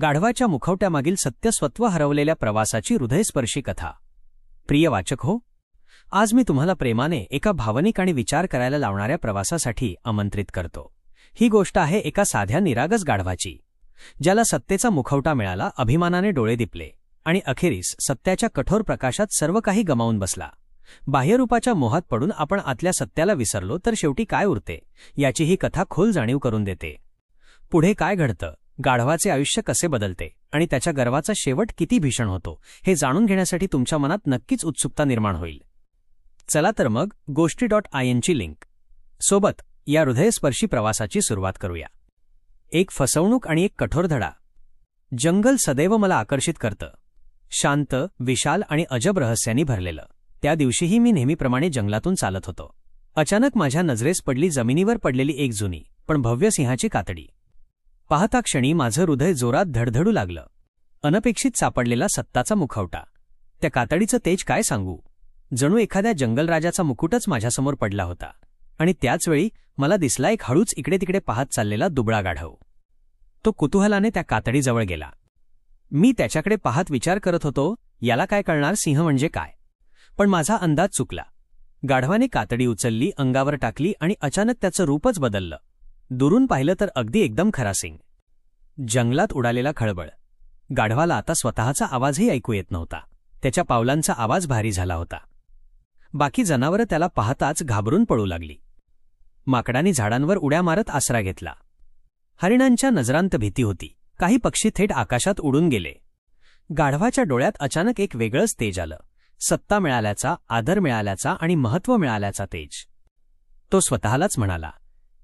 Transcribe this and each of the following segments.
गाढवाच्या मुखवट्यामागील सत्यस्वत्व हरवलेल्या प्रवासाची हृदयस्पर्शी कथा. प्रिय वाचक हो आज मी तुम्हाला प्रेमाने एका भावनिक आणि विचार करायला लावणाऱ्या प्रवासासाठी आमंत्रित करतो. ही गोष्ट आहे एका साध्या निरागस गाढवाची ज्याला सत्तेचा मुखवटा मिळाला अभिमानाने डोळे दिपले आणि अखेरीस सत्याच्या कठोर प्रकाशात सर्व काही गमावून बसला. बाह्यरूपाच्या मोहात पडून आपण आतल्या सत्याला विसरलो तर शेवटी काय उरते याची ही कथा खोल जाणीव करून देते. पुढे काय घडतं? गाढवाचे आयुष्य कसे बदलते आणि त्याच्या गर्वाचा शेवट किती भीषण होतो हे जाणून घेण्यासाठी तुमच्या मनात नक्कीच उत्सुकता निर्माण होईल. चला तर मग गोष्टी डॉट आय एनची लिंक. सोबत या हृदयस्पर्शी प्रवासाची सुरुवात करूया. एक फसवणूक आणि एक कठोर धडा. जंगल सदैव मला आकर्षित करतं. शांत विशाल आणि अजब रहस्यांनी भरलेलं. त्या दिवशीही मी नेहमीप्रमाणे जंगलातून चालत होतो. अचानक माझ्या नजरेस पडली जमिनीवर पडलेली एक जुनी पण भव्य सिंहाची कातडी. पाहता क्षणी माझं हृदय जोरात धडधडू लागलं. अनपेक्षित सापडलेला सत्ताचा मुखवटा. त्या कातडीचं तेज काय सांगू? जणू एखाद्या जंगलराजाचा मुकुटच माझ्यासमोर पडला होता. आणि त्याचवेळी मला दिसला एक हळूच इकडे तिकडे पाहत चाललेला दुबळा गाढव. तो कुतूहलाने त्या कातडीजवळ गेला. मी त्याच्याकडे पाहत विचार करत होतो याला काय कळणार सिंह म्हणजे काय? पण माझा अंदाज चुकला. गाढवाने कातडी उचलली अंगावर टाकली आणि अचानक त्याचं रूपच बदललं. दुरून पाहिलं तर अगदी एकदम खरासिंग. जंगलात उडालेला खळबळ. गाढवाला आता स्वतःचा आवाजही ऐकू येत नव्हता. त्याच्या पावलांचा आवाज भारी झाला होता. बाकी जनावरं त्याला पाहताच घाबरून पळू लागली. माकडांनी झाडांवर उड्या मारत आसरा घेतला. हरिणांच्या नजरांत भीती होती. काही पक्षी थेट आकाशात उडून गेले. गाढवाच्या डोळ्यात अचानक एक वेगळंच तेज आलं. सत्ता मिळाल्याचा आदर मिळाल्याचा आणि महत्त्व मिळाल्याचा तेज. तो स्वतःलाच म्हणाला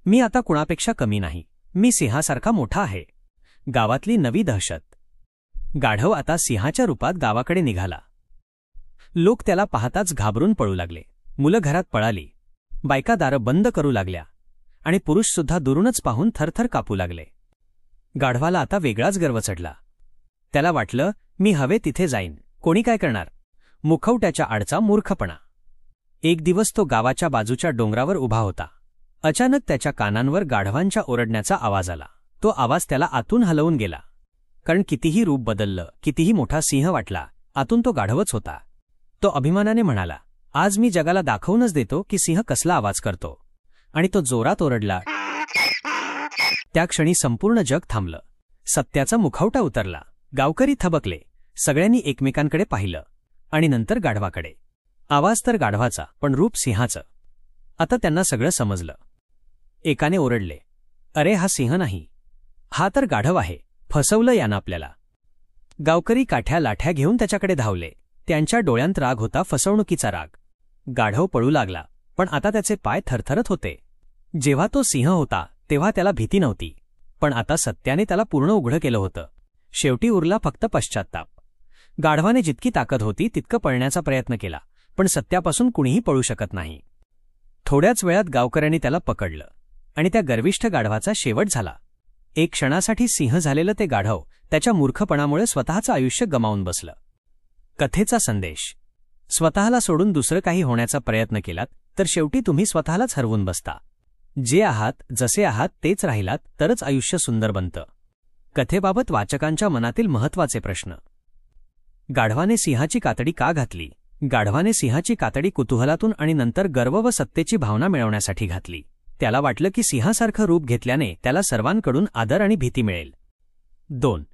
मी आता कुणापेक्षा कमी नाही. मी सिंहासारखा मोठा आहे. गावातली नवी दहशत. गाढव आता सिंहाच्या रूपात गावाकडे निघाला. लोक त्याला पाहताच घाबरून पळू लागले. मुलं घरात पळाली. बायका दारं बंद करू लागल्या. आणि पुरुषसुद्धा दुरूनच पाहून थरथर कापू लागले. गाढवाला आता वेगळाच गर्व चढला. त्याला वाटलं मी हवे तिथे जाईन. कोणी काय करणार? मुखवट्याच्या आडचा मूर्खपणा. एक दिवस तो गावाच्या बाजूच्या डोंगरावर उभा होता. अचानक त्याच्या कानांवर गाढवांच्या ओरडण्याचा आवाज आला. तो आवाज त्याला आतून हलवून गेला. कारण कितीही रूप बदललं कितीही मोठा सिंह वाटला आतून तो गाढवच होता. तो अभिमानाने म्हणाला आज मी जगाला दाखवूनच देतो की सिंह कसला आवाज करतो. आणि तो जोरात ओरडला. त्या क्षणी संपूर्ण जग थांबलं. सत्याचा मुखवटा उतरला. गावकरी थबकले. सगळ्यांनी एकमेकांकडे पाहिलं. आणि नंतर गाढवाकडे. आवाज तर गाढवाचा पण रूप सिंहाचं. आता त्यांना सगळं समजलं. एकाने ओरडले. अरे हा सिंह नाही. हा तर गाढव आहे. फसवलं यानं आपल्याला. गावकरी काठ्या लाठ्या घेऊन त्याच्याकडे धावले. त्यांच्या डोळ्यांत राग होता फसवणुकीचा राग. गाढव पळू लागला पण आता त्याचे पाय थरथरत होते. जेव्हा तो सिंह होता तेव्हा त्याला भीती नव्हती. पण आता सत्याने त्याला पूर्ण उघडं केलं होतं. शेवटी उरला फक्त पश्चात्ताप. गाढवाने जितकी ताकद होती तितकं पळण्याचा प्रयत्न केला पण सत्यापासून कुणीही पळू शकत नाही. थोड्याच वेळात गावकऱ्यांनी त्याला पकडलं. आणि त्या गर्विष्ठ गाढवाचा शेवट झाला. एक क्षणासाठी सिंह झालेलं ते गाढव त्याच्या मूर्खपणामुळे स्वतःचं आयुष्य गमावून बसलं. कथेचा संदेश. स्वतःला सोडून दुसरं काही होण्याचा प्रयत्न केलात तर शेवटी तुम्ही स्वतःलाच हरवून बसता. जे आहात जसे आहात तेच राहिलात तरच आयुष्य सुंदर बनतं. कथेबाबत वाचकांच्या मनातील महत्त्वाचे प्रश्न. गाढवाने सिंहाची कातडी का घातली? गाढवाने सिंहाची कातडी कुतूहलातून आणि नंतर गर्व व सत्तेची भावना मिळवण्यासाठी घातली. त्याला वाटलं की सिंहासारखं रूप घेतल्याने त्याला सर्वांकडून आदर आणि भीती मिळेल. दोन.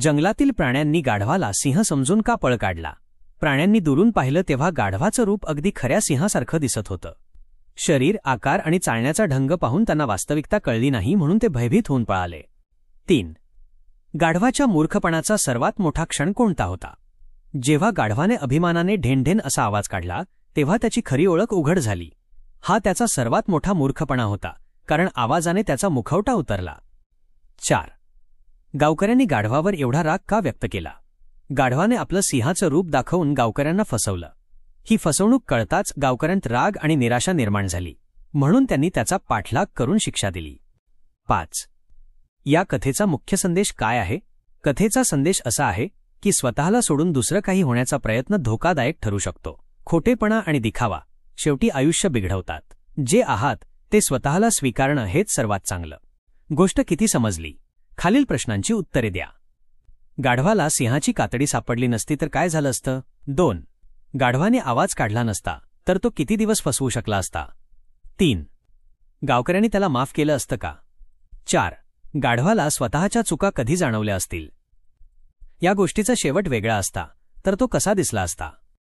जंगलातील प्राण्यांनी गाढवाला सिंह समजून का पळ काढला? प्राण्यांनी दुरून पाहिलं तेव्हा गाढवाचं रूप अगदी खऱ्या सिंहासारखं दिसत होतं. शरीर आकार आणि चालण्याचा ढंग पाहून त्यांना वास्तविकता कळली नाही म्हणून ते भयभीत होऊन पळाले. तीन. गाढवाच्या मूर्खपणाचा सर्वात मोठा क्षण कोणता होता? जेव्हा गाढवाने अभिमानाने ढेंढेन असा आवाज काढला तेव्हा त्याची खरी ओळख उघड झाली. हा त्याचा सर्वात मोठा मूर्खपणा होता कारण आवाजाने त्याचा मुखवटा उतरला. चार. गावकऱ्यांनी गाढवावर एवढा राग का व्यक्त केला? गाढवाने आपलं सिंहाचं रूप दाखवून गावकऱ्यांना फसवलं. ही फसवणूक कळताच गावकऱ्यांत राग आणि निराशा निर्माण झाली म्हणून त्यांनी त्याचा पाठलाग करून शिक्षा दिली. पाच. या कथेचा मुख्य संदेश काय आहे? कथेचा संदेश असा आहे की स्वतःला सोडून दुसरं काही होण्याचा प्रयत्न धोकादायक ठरू शकतो. खोटेपणा आणि दिखावा शेवटी आयुष्य बिघडवतात. जे आहात ते स्वतःला स्वीकारणं हेच सर्वात चांगलं. गोष्ट किती समजली? खालील प्रश्नांची उत्तरे द्या. गाढवाला सिंहाची कातडी सापडली नसती तर काय झालं असतं? दोन. गाढवाने आवाज काढला नसता तर तो किती दिवस फसवू शकला असता? तीन. गावकऱ्यांनी त्याला माफ केलं असतं का? चार. गाढवाला स्वतःच्या चुका कधी जाणवल्या असतील? या गोष्टीचा शेवट वेगळा असता तर तो कसा दिसला असता?